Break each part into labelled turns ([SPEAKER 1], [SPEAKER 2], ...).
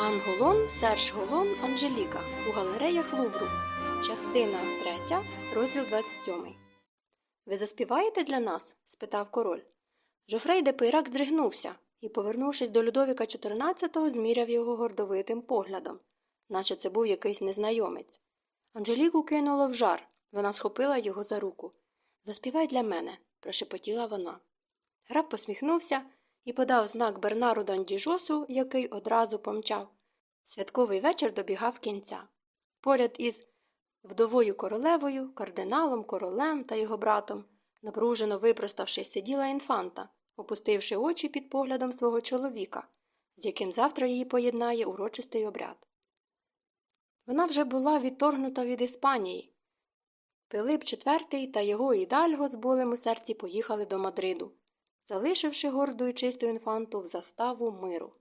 [SPEAKER 1] Анголон, Серж Голон, Анжеліка у галереях Лувру. Частина 3, розділ 27. Ви заспіваєте для нас? спитав король. Жофрей де Пейрак здригнувся і, повернувшись до Людовіка XIV, зміряв його гордовитим поглядом, наче це був якийсь незнайомець. Анжеліку кинуло в жар. Вона схопила його за руку. Заспівай для мене, прошепотіла вона. Граф посміхнувся і подав знак Бернару Дандіжосу, який одразу помчав. Святковий вечір добігав кінця. Поряд із вдовою королевою, кардиналом, королем та його братом, напружено випроставшись, сиділа інфанта, опустивши очі під поглядом свого чоловіка, з яким завтра її поєднає урочистий обряд. Вона вже була відторгнута від Іспанії. Пилип IV та його ідальго з болем у серці поїхали до Мадриду, залишивши горду і чисту інфанту в заставу миру.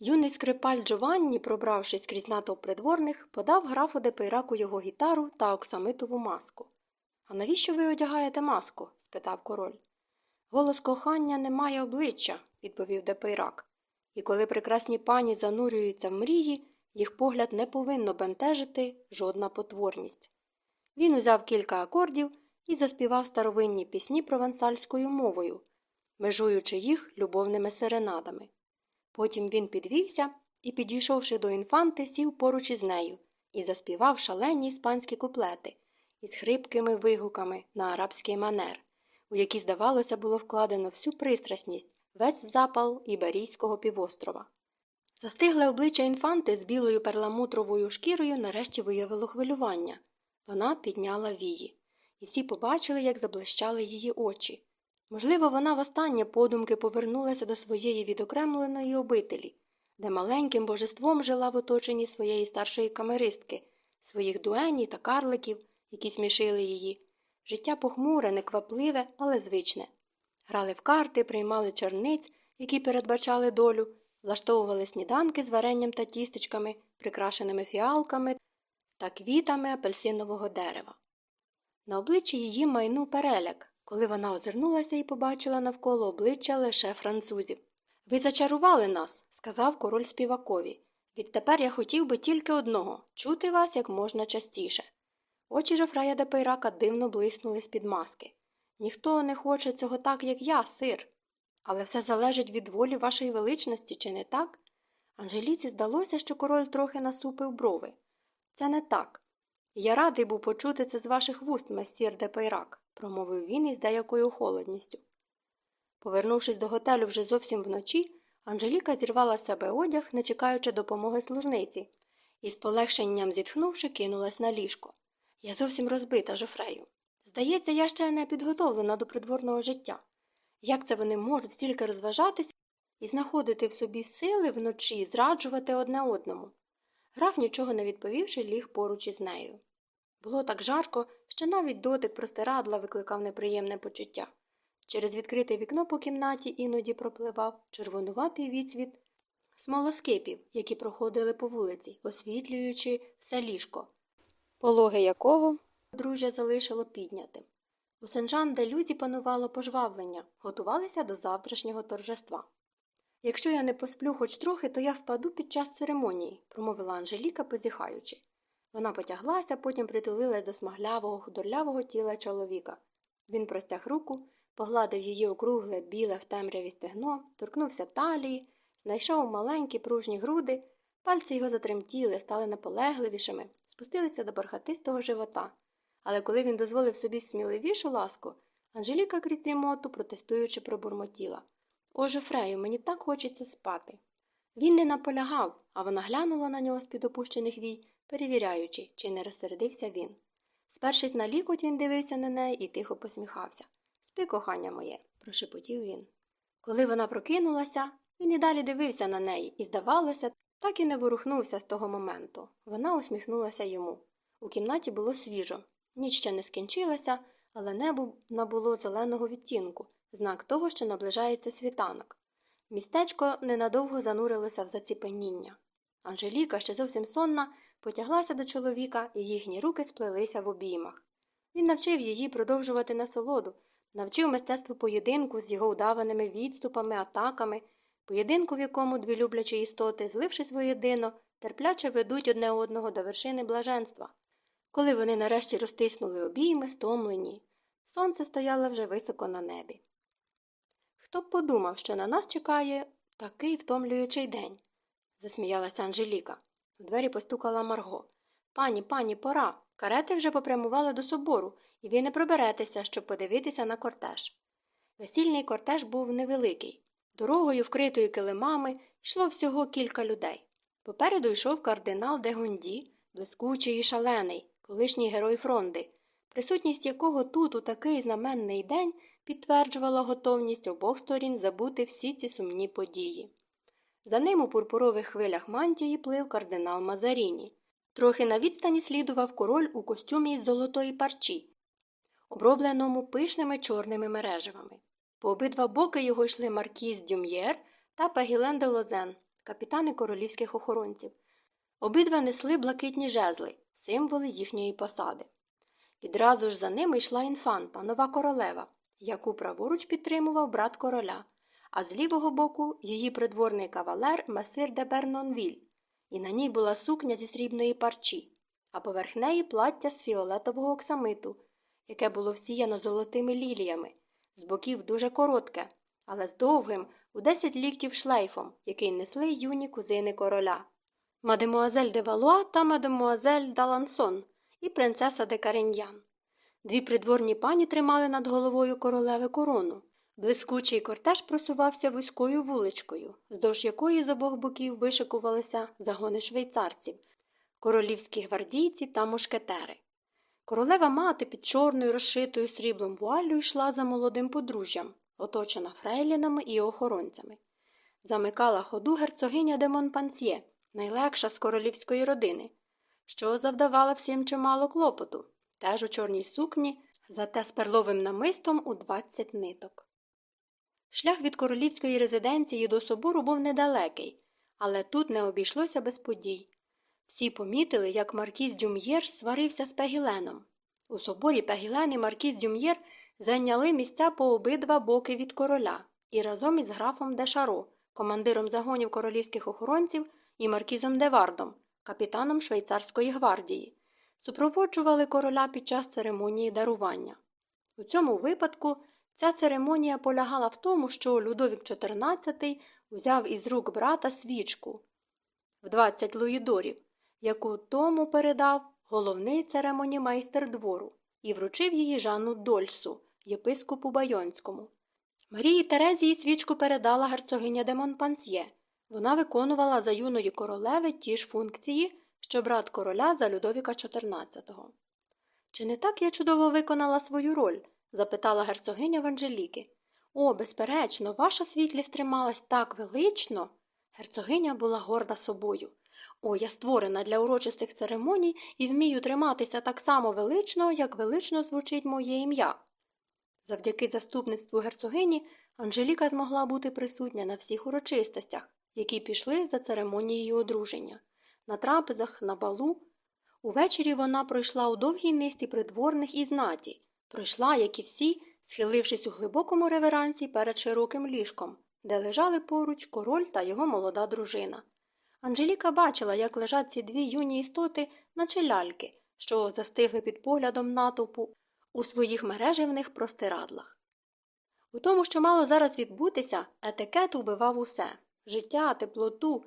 [SPEAKER 1] Юний скрипаль Джованні, пробравшись крізь натовп придворних, подав графу де Пейраку його гітару та оксамитову маску. А навіщо ви одягаєте маску? спитав король. Голос кохання не має обличчя, відповів де Пейрак. І коли прекрасні пані занурюються в мрії, їх погляд не повинно бентежити жодна потворність. Він узяв кілька акордів і заспівав старовинні пісні провансальською мовою, межуючи їх любовними серенадами. Потім він підвівся і, підійшовши до інфанти, сів поруч із нею і заспівав шалені іспанські куплети із хрипкими вигуками на арабський манер, у які, здавалося, було вкладено всю пристрасність, весь запал Іберійського півострова. Застигле обличчя інфанти з білою перламутровою шкірою нарешті виявило хвилювання. Вона підняла вії, і всі побачили, як заблищали її очі. Можливо, вона востаннє подумки повернулася до своєї відокремленої обителі, де маленьким божеством жила в оточенні своєї старшої камеристки, своїх дуені та карликів, які смішили її. Життя похмуре, неквапливе, але звичне. Грали в карти, приймали черниць, які передбачали долю, влаштовували сніданки з варенням та тістечками, прикрашеними фіалками та квітами апельсинового дерева. На обличчі її майнув переляк, коли вона озирнулася і побачила навколо обличчя лише французів. Ви зачарували нас, сказав король співакові. Відтепер я хотів би тільки одного чути вас як можна частіше. Очі Жофрея де Пейрака дивно блиснули з під маски. Ніхто не хоче цього так, як я, сир. Але все залежить від волі вашої величності, чи не так? Анжеліці здалося, що король трохи насупив брови. Це не так. Я радий був почути це з ваших вуст, месьєр де Пейрак промовив він із деякою холодністю. Повернувшись до готелю вже зовсім вночі, Анжеліка зірвала себе одяг, не чекаючи допомоги служниці, і з полегшенням зітхнувши, кинулась на ліжко. Я зовсім розбита, жофрею. Здається, я ще не підготовлена до придворного життя. Як це вони можуть стільки розважатися і знаходити в собі сили вночі зраджувати одне одному? Граф, нічого не відповівши, ліг поруч із нею. Було так жарко, що навіть дотик простирадла викликав неприємне почуття. Через відкрите вікно по кімнаті іноді пропливав червонуватий відсвіт смолоскипів, які проходили по вулиці, освітлюючи все ліжко, пологи якого подружжя залишило піднятим. У Сен-Жан де Люзі панувало пожвавлення, готувалися до завтрашнього торжества. Якщо я не посплю хоч трохи, то я впаду під час церемонії, промовила Анжеліка, позіхаючи. Вона потяглася, потім притулила до смаглявого, худорлявого тіла чоловіка. Він простяг руку, погладив її округле, біле в темряві стегно, торкнувся талії, знайшов маленькі пружні груди, пальці його затремтіли, стали наполегливішими, спустилися до бархатистого живота. Але коли він дозволив собі сміливішу ласку, Анжеліка крізь дрімоту, протестуючи, пробурмотіла. О, Жофрею, мені так хочеться спати. Він не наполягав, а вона глянула на нього з під опущених вій перевіряючи, чи не розсердився він. Спершись на лікоть, він дивився на неї і тихо посміхався. Спи, кохання моє, прошепотів він. Коли вона прокинулася, він і далі дивився на неї і, здавалося, так і не ворухнувся з того моменту. Вона усміхнулася йому. У кімнаті було свіжо. Ніч ще не скінчилася, але небо набуло зеленого відтінку, знак того, що наближається світанок. Містечко ненадовго занурилося в заціпеніння. Анжеліка, ще зовсім сонна, потяглася до чоловіка, і їхні руки сплелися в обіймах. Він навчив її продовжувати насолоду, навчив мистецтву поєдинку з його удаваними відступами, атаками, поєдинку, в якому дві люблячі істоти, злившись воєдино, терпляче ведуть одне одного до вершини блаженства. Коли вони нарешті розтиснули обійми, стомлені, сонце стояло вже високо на небі. Хто б подумав, що на нас чекає такий втомлюючий день, засміялася Анжеліка. У двері постукала Марго. Пані, пані, пора. Карети вже попрямували до собору, і ви не проберетеся, щоб подивитися на кортеж. Весільний кортеж був невеликий. Дорогою, вкритою килимами, йшло всього кілька людей. Попереду йшов кардинал де Гонді, блискучий і шалений, колишній герой фронди, присутність якого тут, у такий знаменний день, підтверджувала готовність обох сторін забути всі ці сумні події. За ним у пурпурових хвилях мантії плив кардинал Мазаріні. Трохи на відстані слідував король у костюмі із золотої парчі, обробленому пишними чорними мережевами. По обидва боки його йшли маркіз Дюм'єр та Пегілен де Лозен, капітани королівських охоронців. Обидва несли блакитні жезли, символи їхньої посади. Відразу ж за ними йшла інфанта, нова королева, яку праворуч підтримував брат короля, а з лівого боку її придворний кавалер месир де Бернонвіль, і на ній була сукня зі срібної парчі, а поверх неї плаття з фіолетового оксамиту, яке було всіяно золотими ліліями, з боків дуже коротке, але з довгим, у десять ліктів шлейфом, який несли юні кузини короля. Мадемуазель де Валуа та мадемуазель Далансон і принцеса де Кареньян. Дві придворні пані тримали над головою королеви корону. Блискучий кортеж просувався вузькою вуличкою, здовж якої з обох боків вишикувалися загони швейцарців, королівські гвардійці та мушкетери. Королева мати під чорною розшитою сріблом вуаллю йшла за молодим подружжям, оточена фрейлінами і охоронцями. Замикала ходу герцогиня де Монпансьє, найлегша з королівської родини, що завдавала всім чимало клопоту, теж у чорній сукні, зате з перловим намистом у двадцять ниток. Шлях від королівської резиденції до собору був недалекий, але тут не обійшлося без подій. Всі помітили, як Маркіз Дюм'єр сварився з Пегіленом. У соборі Пегілен і Маркіз Дюм'єр зайняли місця по обидва боки від короля і разом із графом де Шаро, командиром загонів королівських охоронців, і Маркізом де Вардом, капітаном швейцарської гвардії, супроводжували короля під час церемонії дарування. У цьому випадку ця церемонія полягала в тому, що Людовік XIV узяв із рук брата свічку в 20 луїдорів, яку тому передав головний церемонімейстер двору і вручив її Жанну Дольсу, єпископу Байонському. Марії Терезії свічку передала герцогиня де Монпансьє. Вона виконувала за юної королеви ті ж функції, що брат короля за Людовіка XIV. Чи не так я чудово виконала свою роль? запитала герцогиня в Анжеліки. О, безперечно, ваша світлість трималась так велично. Герцогиня була горда собою. О, я створена для урочистих церемоній і вмію триматися так само велично, як велично звучить моє ім'я. Завдяки заступництву герцогині Анжеліка змогла бути присутня на всіх урочистостях, які пішли за церемонією одруження, на трапезах, на балу. Увечері вона пройшла у довгій низці придворних і знаті, пройшла, як і всі, схилившись у глибокому реверансі перед широким ліжком, де лежали поруч король та його молода дружина. Анжеліка бачила, як лежать ці дві юні істоти, наче ляльки, що застигли під поглядом натовпу у своїх мережевних простирадлах. У тому, що мало зараз відбутися, етикет убивав усе життя, теплоту,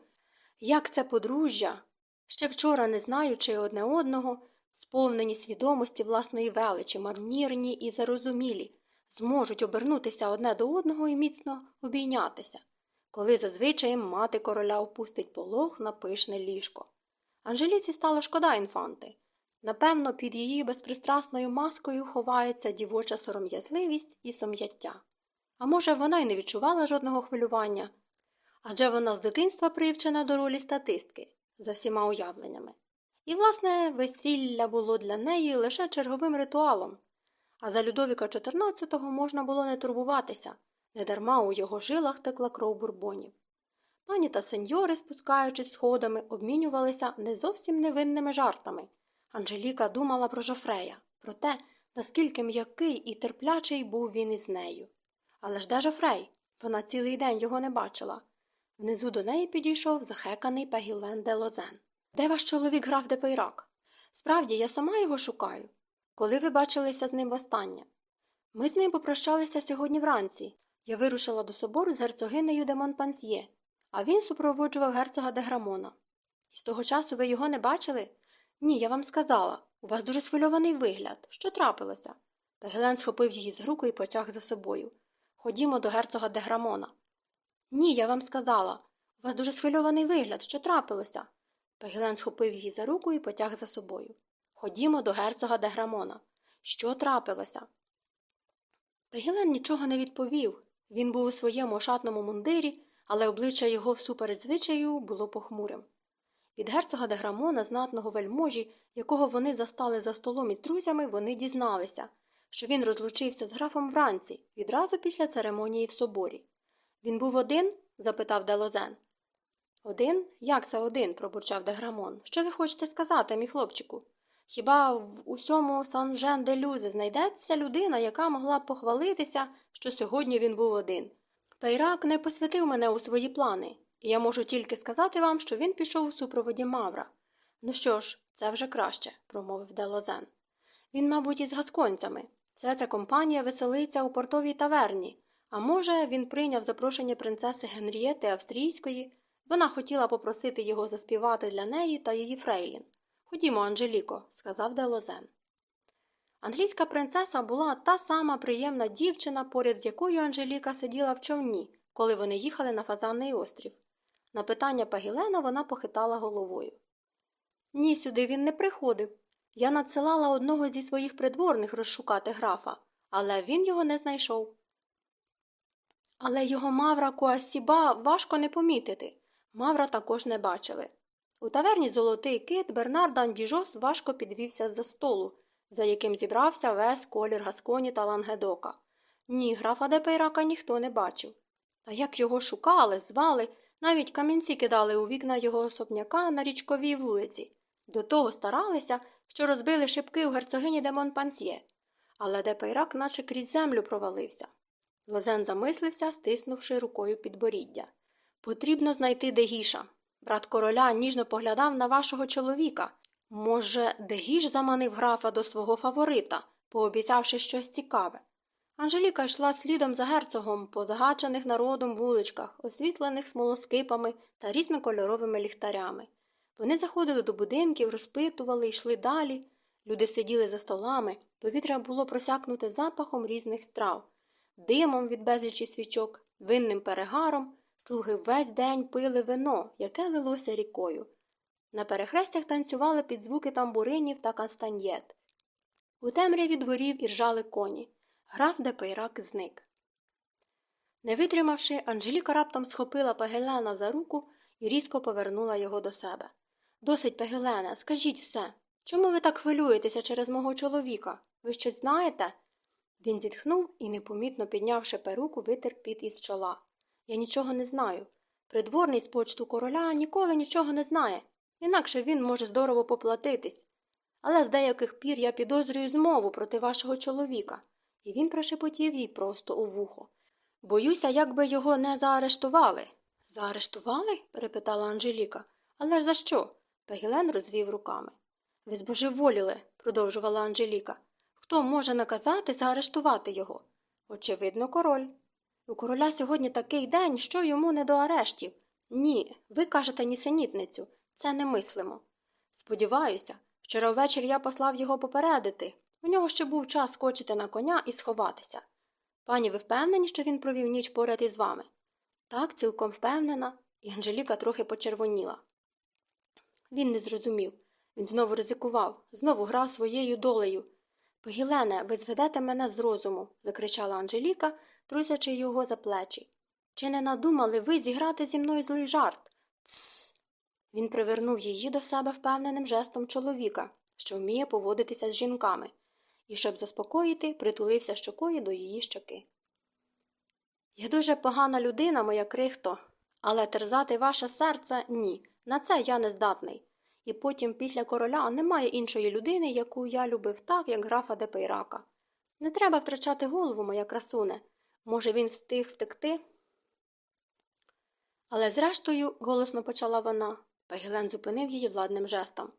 [SPEAKER 1] як це подружжя, ще вчора, не знаючи одне одного, сповнені свідомості власної величі, марнірні і зарозумілі, зможуть обернутися одне до одного і міцно обійнятися, коли зазвичай мати короля опустить полог на пишне ліжко. Анжеліці стала шкода інфанти. Напевно, під її безпристрасною маскою ховається дівоча сором'язливість і сум'яття. А може, вона й не відчувала жодного хвилювання, адже вона з дитинства привчена до ролі статистки за всіма уявленнями. І, власне, весілля було для неї лише черговим ритуалом, а за Людовіка XIV можна було не турбуватися, недарма у його жилах текла кров бурбонів. Пані та сеньори, спускаючись сходами, обмінювалися не зовсім невинними жартами. Анжеліка думала про Жофрея, про те, наскільки м'який і терплячий був він із нею. Але ж де Жофрей? Вона цілий день його не бачила. Внизу до неї підійшов захеканий Пегілен де Лозен. Де ваш чоловік граф де? Справді, я сама його шукаю. Коли ви бачилися з ним востаннє? Ми з ним попрощалися сьогодні вранці. Я вирушила до собору з герцогинею де Монпансьє, а він супроводжував герцога де Грамона. І з того часу ви його не бачили? Ні, я вам сказала. У вас дуже схвильований вигляд. Що трапилося? Пегелен схопив її з руку і потяг за собою. Ходімо до герцога де Грамона. Ні, я вам сказала. У вас дуже схвильований вигляд. Що трапилося? Пегелен схопив її за руку і потяг за собою. Ходімо до герцога де Грамона. Що трапилося? Пегілен нічого не відповів. Він був у своєму ошатному мундирі, але обличчя його всупереч звичаю було похмурим. Від герцога де Грамона, знатного вельможі, якого вони застали за столом із друзями, вони дізналися, що він розлучився з графом вранці, відразу після церемонії в соборі. Він був один? запитав де Лозен. Один? Як це один? пробурчав де Грамон. Що ви хочете сказати, мій хлопчику? Хіба в усьому сан жен де люзе знайдеться людина, яка могла похвалитися, що сьогодні він був один? Пейрак не посвятив мене у свої плани, і я можу тільки сказати вам, що він пішов у супроводі Мавра. Ну що ж, це вже краще, промовив де Лозен. Він, мабуть, із гасконцями. Це ця компанія веселиться у портовій таверні. А може, він прийняв запрошення принцеси Генрієти Австрійської. Вона хотіла попросити його заспівати для неї та її Фрейлін. Ходімо, Анжеліко, сказав Делозен. Англійська принцеса була та сама приємна дівчина, поряд з якою Анжеліка сиділа в човні, коли вони їхали на Фазанний острів. На питання Пагілена вона похитала головою. Ні, сюди він не приходив. Я надсилала одного зі своїх придворних розшукати графа, але він його не знайшов. Але його Мавра Куасіба важко не помітити. Мавра також не бачили. У таверні Золотий кит Бернард Андіжос важко підвівся з-за столу, за яким зібрався весь колір Гасконі та Лангедока. Ні, графа де Пейрака ніхто не бачив. А як його шукали, звали, навіть камінці кидали у вікна його особняка на річковій вулиці. До того старалися, що розбили шибки у герцогині де Монпансьє. Але де Пейрак наче крізь землю провалився. Лозен замислився, стиснувши рукою підборіддя. Потрібно знайти де Гіша. Брат короля ніжно поглядав на вашого чоловіка. Може, де Гіш заманив графа до свого фаворита, пообіцявши щось цікаве. Анжеліка йшла слідом за герцогом по загачених народом вуличках, освітлених смолоскипами та різнокольоровими ліхтарями. Вони заходили до будинків, розпитували, йшли далі. Люди сиділи за столами, повітря було просякнуте запахом різних страв, димом від безлічі свічок, винним перегаром. Слуги весь день пили вино, яке лилося рікою. На перехрестях танцювали під звуки тамбуринів та кастаньєт. У темряві дворів іржали коні. Граф де Пейрак зник. Не витримавши, Анжеліка раптом схопила Пегелена за руку і різко повернула його до себе. Досить, Пегелене, скажіть все. Чому ви так хвилюєтеся через мого чоловіка? Ви щось знаєте? Він зітхнув і, непомітно піднявши перуку, витер піт із чола. Я нічого не знаю. Придворний з почту короля ніколи нічого не знає, інакше він може здорово поплатитись. Але з деяких пір я підозрюю змову проти вашого чоловіка, і він прошепотів їй просто у вухо. Боюся, як би його не заарештували. Заарештували? перепитала Анжеліка. Але ж за що? Пегілен розвів руками. Ви збожеволіли, продовжувала Анжеліка. Хто може наказати заарештувати його? Очевидно, король. У короля сьогодні такий день, що йому не до арештів. Ні, ви кажете нісенітницю. Це не мислимо. Сподіваюся, вчора ввечері я послав його попередити. У нього ще був час скочити на коня і сховатися. Пані, ви впевнені, що він провів ніч поряд із вами? Так, цілком впевнена, і Анжеліка трохи почервоніла. Він не зрозумів. Він знову ризикував, знову грав своєю долею. Погілене, ви зведете мене з розуму, закричала Анжеліка, трусячи його за плечі. Чи не надумали ви зіграти зі мною злий жарт? Тсс. Він привернув її до себе впевненим жестом чоловіка, що вміє поводитися з жінками, і, щоб заспокоїти, притулився щокою до її щоки. Я дуже погана людина, моя крихто, але терзати ваше серце ні. На це я не здатний. І потім, після короля, немає іншої людини, яку я любив так, як графа Депейрака. Не треба втрачати голову, моя красуне. Може, він встиг втекти? Але зрештою, голосно почала вона, Пегілен зупинив її владним жестом.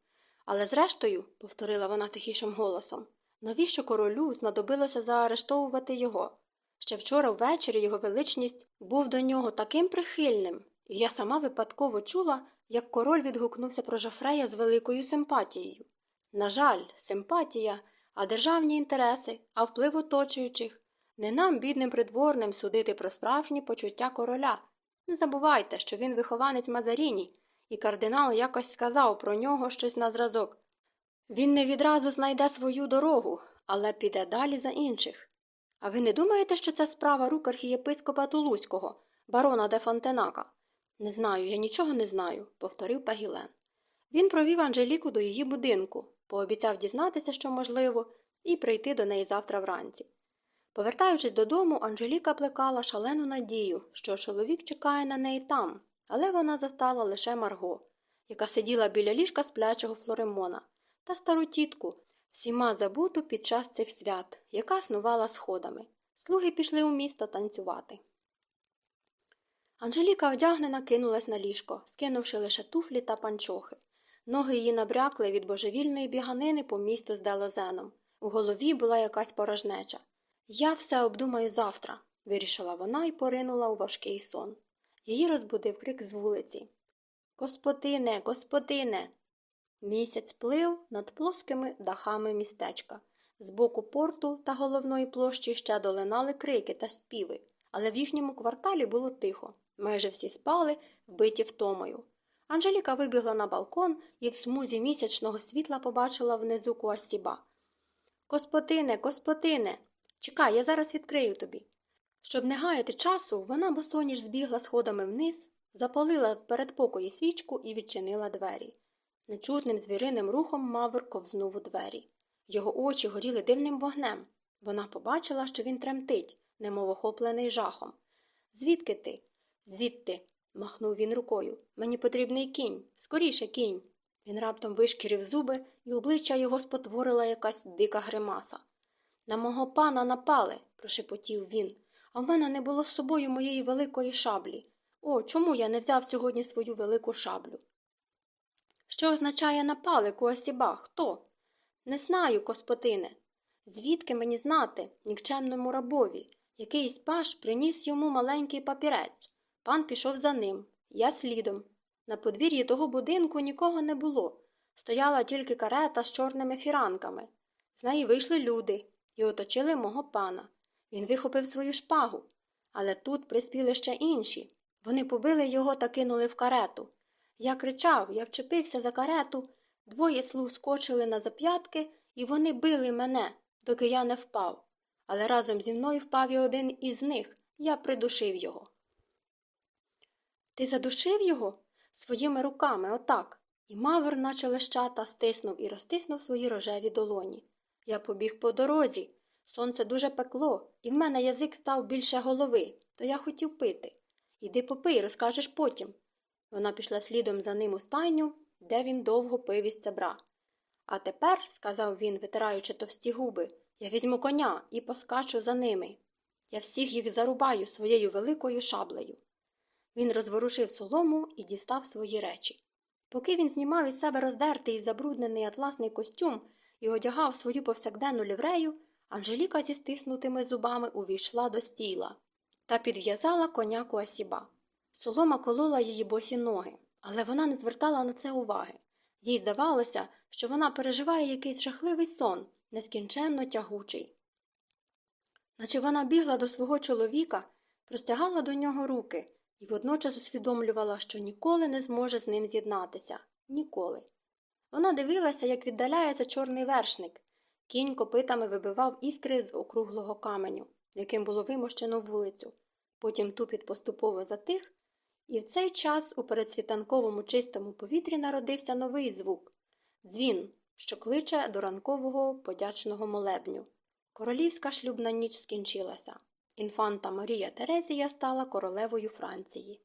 [SPEAKER 1] Але зрештою, повторила вона тихішим голосом, навіщо королю знадобилося заарештовувати його? Ще вчора ввечері його величність був до нього таким прихильним, і я сама випадково чула, як король відгукнувся про Жофрея з великою симпатією. На жаль, симпатія, а державні інтереси, а вплив оточуючих. Не нам, бідним придворним, судити про справжні почуття короля. Не забувайте, що він вихованець Мазаріні, і кардинал якось сказав про нього щось на зразок. Він не відразу знайде свою дорогу, але піде далі за інших. А ви не думаєте, що це справа рук архієпископа Тулузького, барона де Фонтенака? Не знаю, я нічого не знаю, повторив Пагілен. Він провів Анжеліку до її будинку, пообіцяв дізнатися, що можливо, і прийти до неї завтра вранці. Повертаючись додому, Анжеліка плекала шалену надію, що чоловік чекає на неї там, але вона застала лише Марго, яка сиділа біля ліжка сплячого Флоремона, та стару тітку, всіма забуту під час цих свят, яка снувала сходами. Слуги пішли у місто танцювати. Анжеліка одягнена кинулась на ліжко, скинувши лише туфлі та панчохи. Ноги її набрякли від божевільної біганини по місту з делозеном. У голові була якась порожнеча. Я все обдумаю завтра, вирішила вона і поринула у важкий сон. Її розбудив крик з вулиці. Господине, господине. Місяць плив над плоскими дахами містечка. З боку порту та головної площі ще долинали крики та співи, але в їхньому кварталі було тихо. Майже всі спали, вбиті втомою. Анжеліка вибігла на балкон і в смузі місячного світла побачила внизу Куасіба. Господине, господине, чекай, я зараз відкрию тобі. Щоб не гаяти часу, вона босоніж збігла сходами вниз, запалила в передпокої свічку і відчинила двері. Нечутним звіриним рухом Мавр ковзнув у двері. Його очі горіли дивним вогнем. Вона побачила, що він тремтить, немов охоплений жахом. Звідки ти? Звідти, махнув він рукою. Мені потрібний кінь, скоріше кінь. Він раптом вишкірив зуби, і обличчя його спотворила якась дика гримаса. На мого пана напали, прошепотів він, а в мене не було з собою моєї великої шаблі. О, чому я не взяв сьогодні свою велику шаблю? Що означає напали, Куасіба? Хто? Не знаю, господине. Звідки мені знати, нікчемному рабові? Якийсь паш приніс йому маленький папірець. Пан пішов за ним, я слідом. На подвір'ї того будинку нікого не було. Стояла тільки карета з чорними фіранками. З неї вийшли люди і оточили мого пана. Він вихопив свою шпагу. Але тут приспіли ще інші. Вони побили його та кинули в карету. Я кричав, я вчепився за карету. Двоє слуг скочили на зап'ятки, і вони били мене, доки я не впав. Але разом зі мною впав і один із них. Я придушив його. Ти задушив його? Своїми руками, отак. І мавр, наче лещата, стиснув і розтиснув свої рожеві долоні. Я побіг по дорозі. Сонце дуже пекло, і в мене язик став більше голови, то я хотів пити. Іди попий, розкажеш потім. Вона пішла слідом за ним у стайню, де він довго пив із цебра. А тепер, сказав він, витираючи товсті губи, я візьму коня і поскачу за ними. Я всіх їх зарубаю своєю великою шаблею. Він розворушив солому і дістав свої речі. Поки він знімав із себе роздертий і забруднений атласний костюм і одягав свою повсякденну ліврею, Анжеліка зі стиснутими зубами увійшла до стіла та підв'язала коня Куасіба. Солома колола її босі ноги, але вона не звертала на це уваги. Їй здавалося, що вона переживає якийсь жахливий сон, нескінченно тягучий. Наче вона бігла до свого чоловіка, простягала до нього руки і водночас усвідомлювала, що ніколи не зможе з ним з'єднатися. Ніколи. Вона дивилася, як віддаляється чорний вершник. Кінь копитами вибивав іскри з округлого каменю, яким було вимощено вулицю. Потім тупіт поступово затих, і в цей час у передсвітанковому чистому повітрі народився новий звук дзвін, що кличе до ранкового подячного молебню. Королівська шлюбна ніч скінчилася. Інфанта Марія Терезія стала королевою Франції.